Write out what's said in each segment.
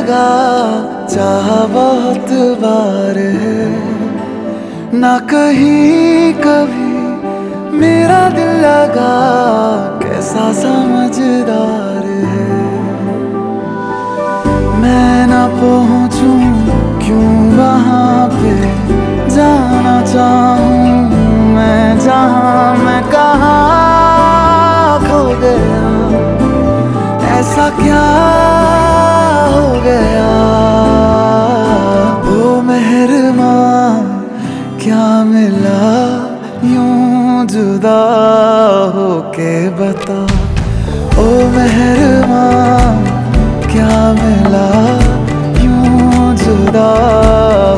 लगा चाह बहुत बार है। ना कहीं कभी मेरा दिल लगा, कैसा समझदार है। मैं ना पहुंचूं, क्यों जुदा होके बता, ओ मेहरमा क्या मिला? यूँ जुदा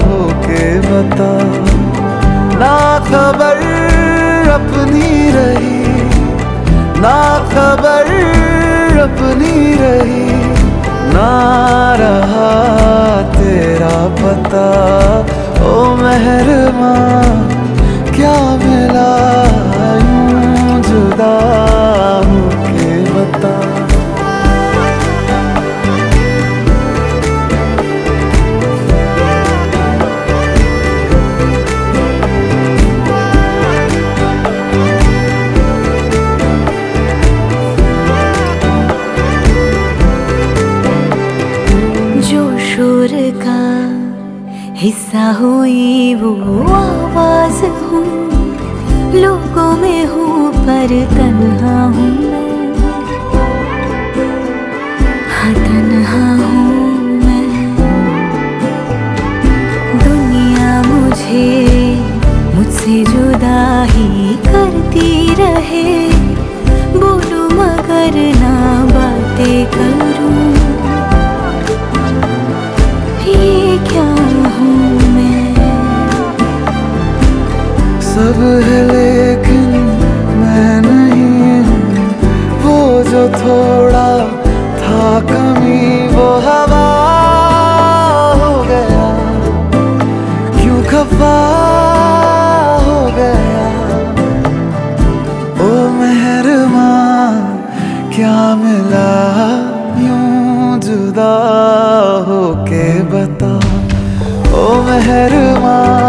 होके बता। ना खबर अपनी रही, ना खबर अपनी रही, ना रहा तेरा पता। ओ मेहरमा क्या मिला? शोर का हिस्सा हुई वो आवाज़ हूँ। लोगों में हूँ पर तन्हा हूँ मैं। सब है लेकिन मैं नहीं। वो जो थोड़ा था कमी, वो हवा हो गया। क्यों खफा हो गया? ओ मेहरमा, क्या मिला? यूँ जुदा होके बता। ओ मेहरमा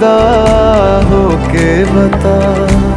खुदा होके बता।